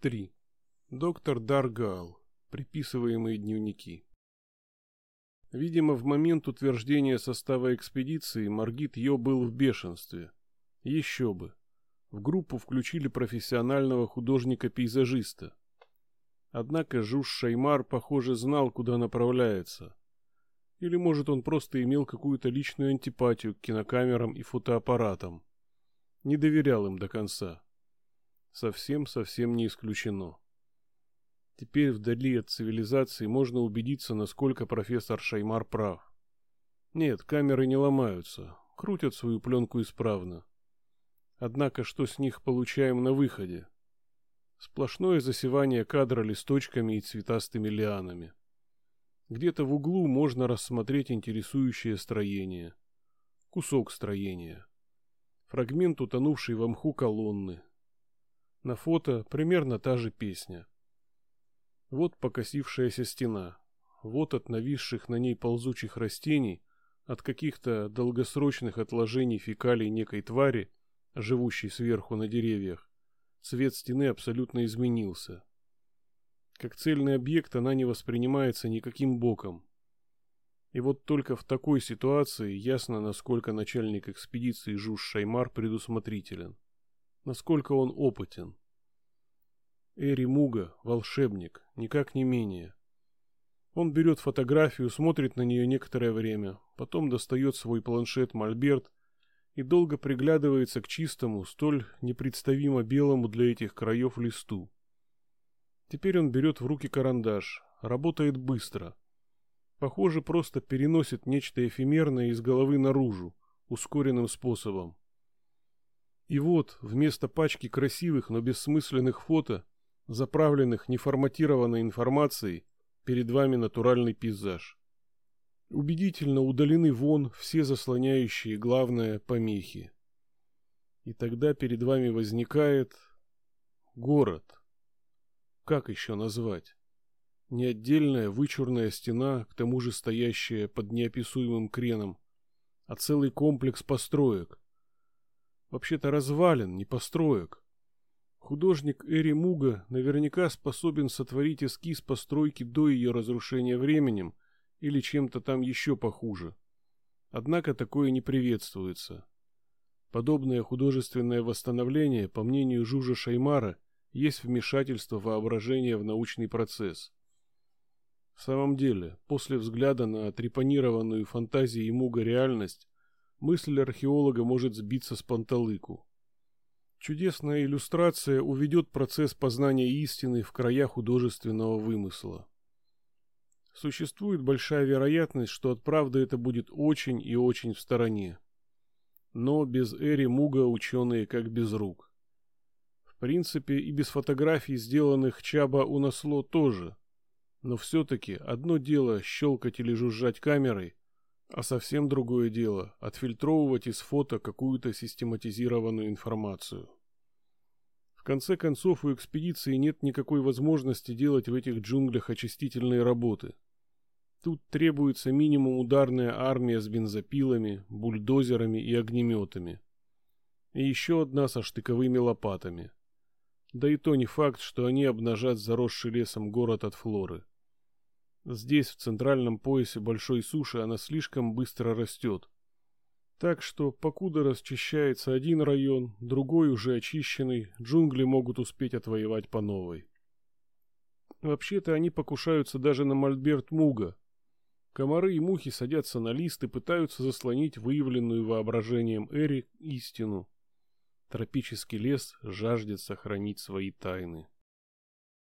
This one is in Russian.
3. Доктор Даргал. Приписываемые дневники. Видимо, в момент утверждения состава экспедиции Маргит Йо был в бешенстве. Еще бы. В группу включили профессионального художника-пейзажиста. Однако Жуж Шаймар, похоже, знал, куда направляется. Или, может, он просто имел какую-то личную антипатию к кинокамерам и фотоаппаратам. Не доверял им до конца. Совсем-совсем не исключено. Теперь вдали от цивилизации можно убедиться, насколько профессор Шаймар прав. Нет, камеры не ломаются, крутят свою пленку исправно. Однако что с них получаем на выходе? Сплошное засевание кадра листочками и цветастыми лианами. Где-то в углу можно рассмотреть интересующее строение. Кусок строения. Фрагмент утонувшей в мху колонны, на фото примерно та же песня. Вот покосившаяся стена. Вот от нависших на ней ползучих растений, от каких-то долгосрочных отложений фекалий некой твари, живущей сверху на деревьях, цвет стены абсолютно изменился. Как цельный объект она не воспринимается никаким боком. И вот только в такой ситуации ясно, насколько начальник экспедиции Жуж Шаймар предусмотрителен насколько он опытен. Эри Муга – волшебник, никак не менее. Он берет фотографию, смотрит на нее некоторое время, потом достает свой планшет Мольберт и долго приглядывается к чистому, столь непредставимо белому для этих краев листу. Теперь он берет в руки карандаш, работает быстро. Похоже, просто переносит нечто эфемерное из головы наружу, ускоренным способом. И вот, вместо пачки красивых, но бессмысленных фото, заправленных неформатированной информацией, перед вами натуральный пейзаж. Убедительно удалены вон все заслоняющие главное помехи. И тогда перед вами возникает город. Как еще назвать? Не отдельная вычурная стена, к тому же стоящая под неописуемым креном, а целый комплекс построек, вообще-то развалин, не построек. Художник Эри Муга наверняка способен сотворить эскиз постройки до ее разрушения временем или чем-то там еще похуже. Однако такое не приветствуется. Подобное художественное восстановление, по мнению Жужа Шаймара, есть вмешательство воображения в научный процесс. В самом деле, после взгляда на трепанированную фантазией Муга реальность, мысль археолога может сбиться с панталыку. Чудесная иллюстрация уведет процесс познания истины в края художественного вымысла. Существует большая вероятность, что от правды это будет очень и очень в стороне. Но без Эри Муга ученые как без рук. В принципе, и без фотографий, сделанных Чаба у Насло тоже. Но все-таки одно дело щелкать или жужжать камерой, а совсем другое дело – отфильтровывать из фото какую-то систематизированную информацию. В конце концов, у экспедиции нет никакой возможности делать в этих джунглях очистительные работы. Тут требуется минимум ударная армия с бензопилами, бульдозерами и огнеметами. И еще одна со штыковыми лопатами. Да и то не факт, что они обнажат заросший лесом город от флоры. Здесь, в центральном поясе большой суши, она слишком быстро растет. Так что, покуда расчищается один район, другой уже очищенный, джунгли могут успеть отвоевать по новой. Вообще-то они покушаются даже на мольберт Муга. Комары и мухи садятся на лист и пытаются заслонить выявленную воображением Эри истину. Тропический лес жаждет сохранить свои тайны.